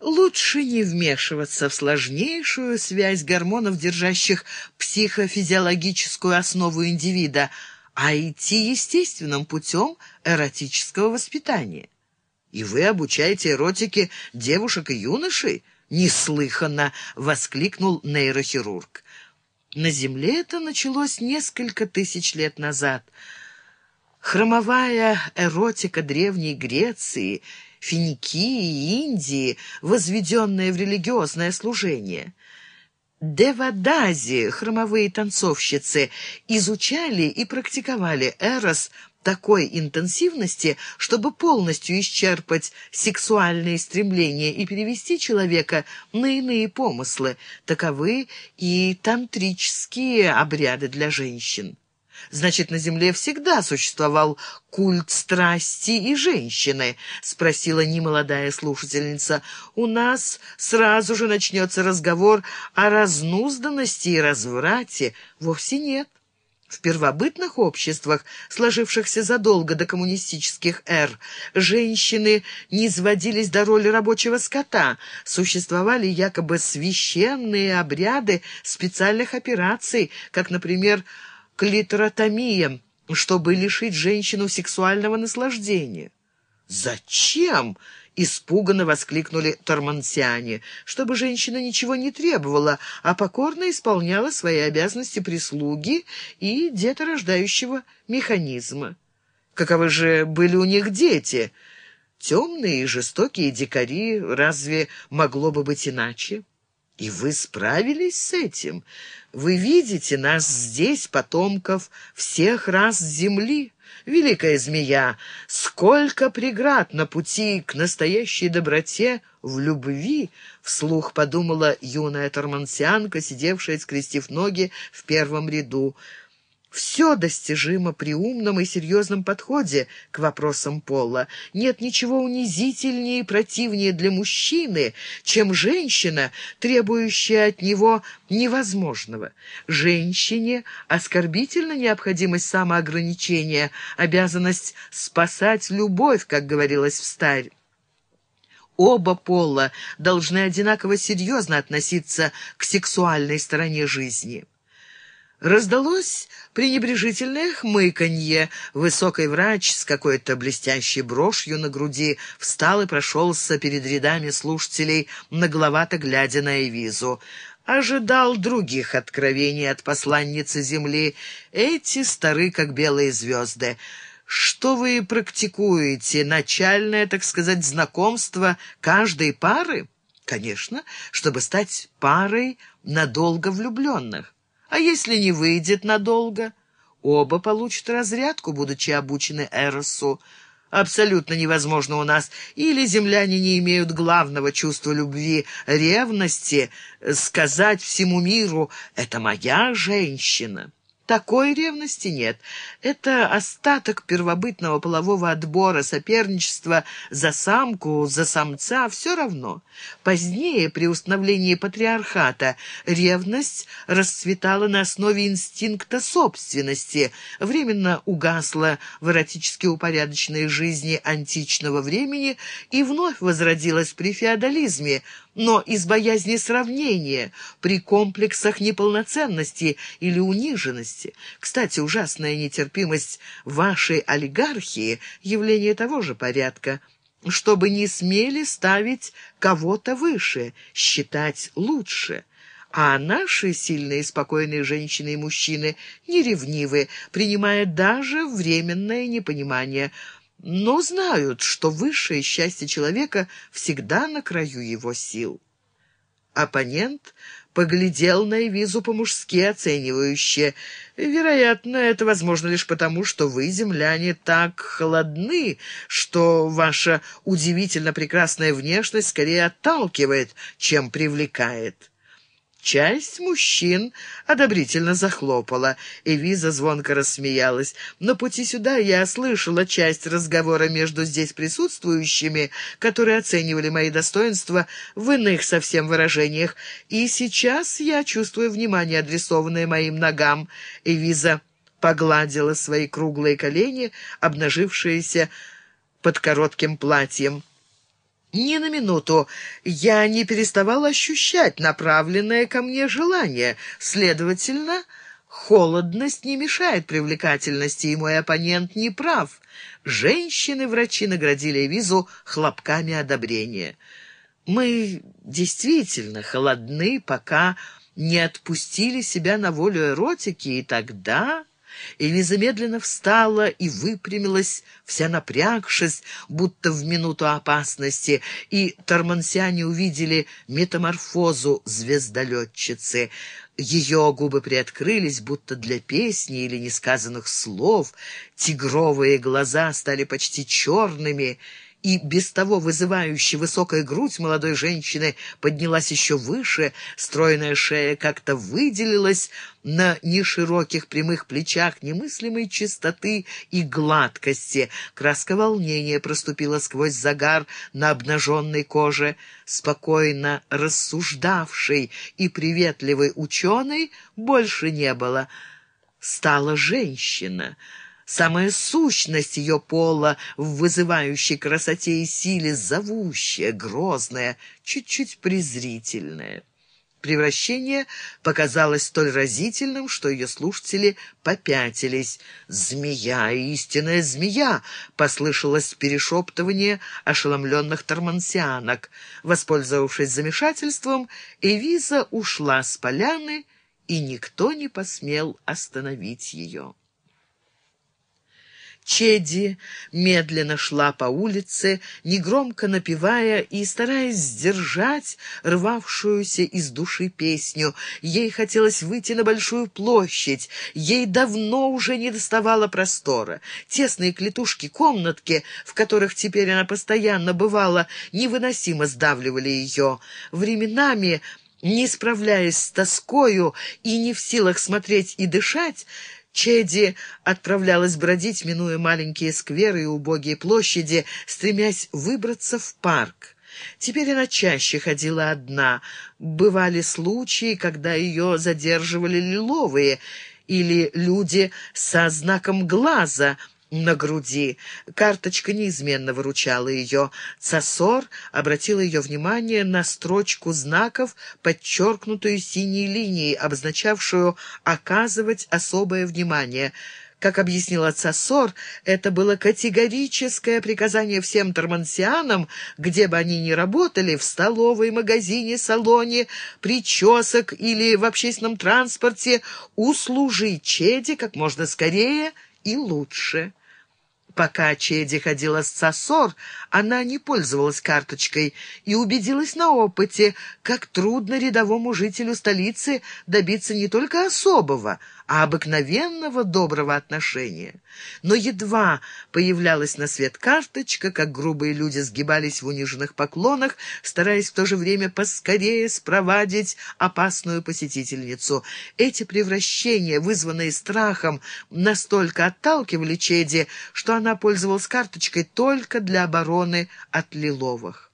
Лучше не вмешиваться в сложнейшую связь гормонов, держащих психофизиологическую основу индивида, а идти естественным путем эротического воспитания. И вы обучаете эротике девушек и юношей? Неслыханно! — воскликнул нейрохирург. На Земле это началось несколько тысяч лет назад. Хромовая эротика Древней Греции, Финикии Индии, возведенная в религиозное служение — Девадази, хромовые танцовщицы, изучали и практиковали эрос такой интенсивности, чтобы полностью исчерпать сексуальные стремления и перевести человека на иные помыслы. Таковы и тантрические обряды для женщин. «Значит, на земле всегда существовал культ страсти и женщины?» — спросила немолодая слушательница. «У нас сразу же начнется разговор о разнузданности и разврате. Вовсе нет. В первобытных обществах, сложившихся задолго до коммунистических эр, женщины не сводились до роли рабочего скота, существовали якобы священные обряды специальных операций, как, например, клиторотомия, чтобы лишить женщину сексуального наслаждения. «Зачем?» — испуганно воскликнули тормансиане. «Чтобы женщина ничего не требовала, а покорно исполняла свои обязанности прислуги и деторождающего механизма. Каковы же были у них дети? Темные и жестокие дикари, разве могло бы быть иначе?» И вы справились с этим. Вы видите нас здесь, потомков всех рас земли. Великая змея, сколько преград на пути к настоящей доброте в любви, вслух подумала юная тормансианка, сидевшая, скрестив ноги в первом ряду. Все достижимо при умном и серьезном подходе к вопросам пола. Нет ничего унизительнее и противнее для мужчины, чем женщина, требующая от него невозможного. Женщине оскорбительна необходимость самоограничения, обязанность спасать любовь, как говорилось в старь. Оба пола должны одинаково серьезно относиться к сексуальной стороне жизни. Раздалось пренебрежительное хмыканье. Высокий врач с какой-то блестящей брошью на груди встал и прошелся перед рядами слушателей, нагловато глядя на Эвизу. Ожидал других откровений от посланницы Земли. Эти стары, как белые звезды. Что вы практикуете? Начальное, так сказать, знакомство каждой пары? Конечно, чтобы стать парой надолго влюбленных. А если не выйдет надолго? Оба получат разрядку, будучи обучены Эросу. Абсолютно невозможно у нас. Или земляне не имеют главного чувства любви, ревности, сказать всему миру «это моя женщина». Такой ревности нет. Это остаток первобытного полового отбора, соперничества за самку, за самца, все равно. Позднее, при установлении патриархата, ревность расцветала на основе инстинкта собственности, временно угасла в эротически упорядоченной жизни античного времени и вновь возродилась при феодализме, но из боязни сравнения, при комплексах неполноценности или униженности. Кстати, ужасная нетерпимость вашей олигархии — явление того же порядка чтобы не смели ставить кого-то выше, считать лучше. А наши сильные спокойные женщины и мужчины не ревнивы, принимая даже временное непонимание – но знают, что высшее счастье человека всегда на краю его сил. Оппонент поглядел на Эвизу по-мужски оценивающе. «Вероятно, это возможно лишь потому, что вы, земляне, так холодны, что ваша удивительно прекрасная внешность скорее отталкивает, чем привлекает». Часть мужчин одобрительно захлопала. Эвиза звонко рассмеялась. На пути сюда я слышала часть разговора между здесь присутствующими, которые оценивали мои достоинства в иных совсем выражениях. И сейчас я чувствую внимание, адресованное моим ногам. Эвиза погладила свои круглые колени, обнажившиеся под коротким платьем. Ни на минуту я не переставал ощущать направленное ко мне желание. Следовательно, холодность не мешает привлекательности, и мой оппонент не прав. Женщины-врачи наградили Визу хлопками одобрения. Мы действительно холодны, пока не отпустили себя на волю эротики, и тогда... Элиза медленно встала и выпрямилась, вся напрягшись, будто в минуту опасности, и тормансиане увидели метаморфозу звездолетчицы. Ее губы приоткрылись, будто для песни или несказанных слов, тигровые глаза стали почти черными, и без того вызывающая высокая грудь молодой женщины поднялась еще выше, стройная шея как-то выделилась на нешироких прямых плечах немыслимой чистоты и гладкости. Краска волнения проступила сквозь загар на обнаженной коже. Спокойно рассуждавший и приветливый ученый больше не было. Стала женщина — Самая сущность ее пола в вызывающей красоте и силе зовущая, грозная, чуть-чуть презрительная. Превращение показалось столь разительным, что ее слушатели попятились. «Змея, истинная змея!» — послышалось перешептывание ошеломленных тормансианок. Воспользовавшись замешательством, Эвиза ушла с поляны, и никто не посмел остановить ее. Чеди медленно шла по улице, негромко напевая и стараясь сдержать рвавшуюся из души песню. Ей хотелось выйти на большую площадь, ей давно уже не доставало простора. Тесные клетушки-комнатки, в которых теперь она постоянно бывала, невыносимо сдавливали ее. Временами... Не справляясь с тоскою и не в силах смотреть и дышать, Чеди отправлялась бродить, минуя маленькие скверы и убогие площади, стремясь выбраться в парк. Теперь она чаще ходила одна. Бывали случаи, когда ее задерживали лиловые или люди со знаком глаза — на груди. Карточка неизменно выручала ее. Цасор обратил ее внимание на строчку знаков, подчеркнутую синей линией, обозначавшую «оказывать особое внимание». Как объяснила Цасор, это было категорическое приказание всем тормансианам, где бы они ни работали, в столовой, магазине, салоне, причесок или в общественном транспорте, услужить Чеди как можно скорее и лучше. Пока Чеди ходила с Сосор, она не пользовалась карточкой и убедилась на опыте, как трудно рядовому жителю столицы добиться не только особого, а обыкновенного доброго отношения. Но едва появлялась на свет карточка, как грубые люди сгибались в униженных поклонах, стараясь в то же время поскорее спровадить опасную посетительницу. Эти превращения, вызванные страхом, настолько отталкивали Чеди, что она пользовалась карточкой только для обороны от лиловых.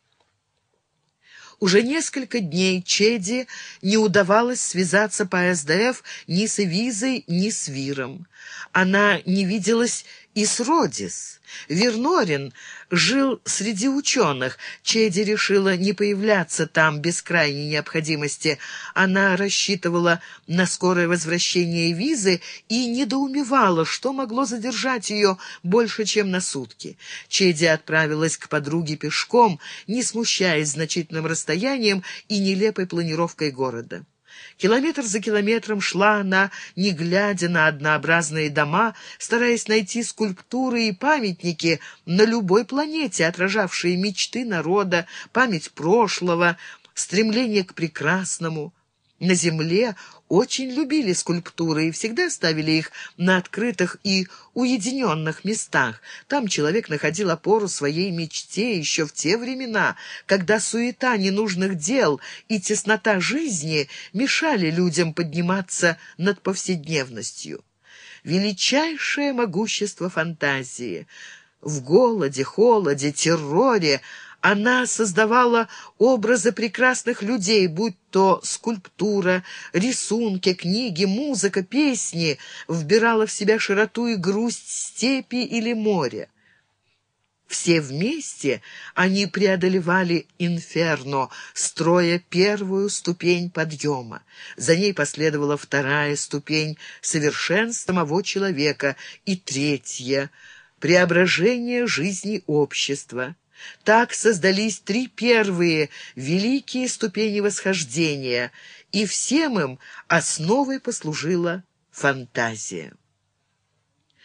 Уже несколько дней Чеди не удавалось связаться по СДФ ни с Эвизой, ни с Виром. Она не виделась и с Родис. Вернорин жил среди ученых. Чеди решила не появляться там без крайней необходимости. Она рассчитывала на скорое возвращение визы и недоумевала, что могло задержать ее больше, чем на сутки. Чеди отправилась к подруге пешком, не смущаясь значительным расстоянием и нелепой планировкой города. Километр за километром шла она, не глядя на однообразные дома, стараясь найти скульптуры и памятники на любой планете, отражавшие мечты народа, память прошлого, стремление к прекрасному. На земле очень любили скульптуры и всегда ставили их на открытых и уединенных местах. Там человек находил опору своей мечте еще в те времена, когда суета ненужных дел и теснота жизни мешали людям подниматься над повседневностью. Величайшее могущество фантазии — в голоде, холоде, терроре она создавала образы прекрасных людей, будь то скульптура, рисунки, книги, музыка, песни, вбирала в себя широту и грусть степи или моря. Все вместе они преодолевали инферно, строя первую ступень подъема. За ней последовала вторая ступень совершенства самого человека и третья — преображение жизни общества. Так создались три первые великие ступени восхождения, и всем им основой послужила фантазия.